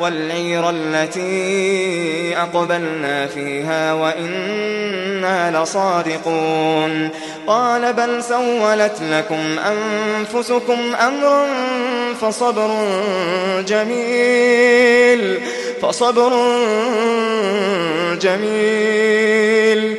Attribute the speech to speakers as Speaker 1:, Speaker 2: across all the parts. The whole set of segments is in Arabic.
Speaker 1: والعير التي أقبلنا فيها وإنا لصادقون. قال بل سولت لكم أنفسكم أمرا فصبر جميل فصبر جميل.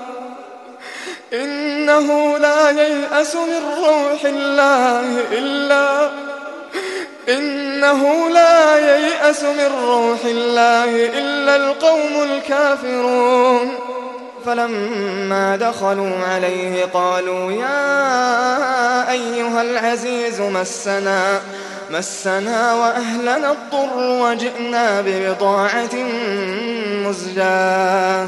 Speaker 1: إنه لا ييأس من روح الله إلا إنه لا ييأس من روح الله إلا القوم الكافرون. فلما دخلوا عليه قالوا يا أيها العزيز مسنا مسنا وأهلنا الضر وجئنا ببضاعة مزجاة.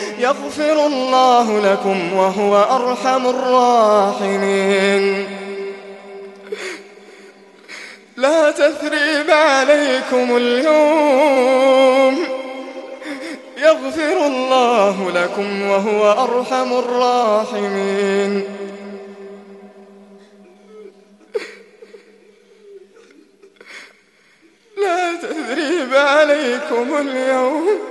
Speaker 1: يغفر الله لكم وهو أرحم الراحمين. لا تثريب عليكم اليوم. يغفر الله لكم وهو أرحم الراحمين. لا تثريب عليكم اليوم.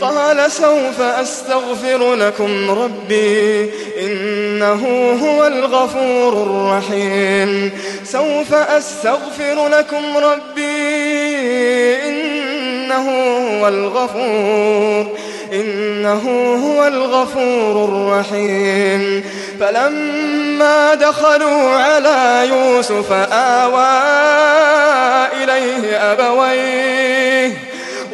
Speaker 1: قال سوف أستغفر لكم ربي إنه هو الغفور الرحيم. سوف أستغفر لكم ربي إنه هو الغفور إنه هو الغفور الرحيم. فلما دخلوا على يوسف آوى إليه أبويه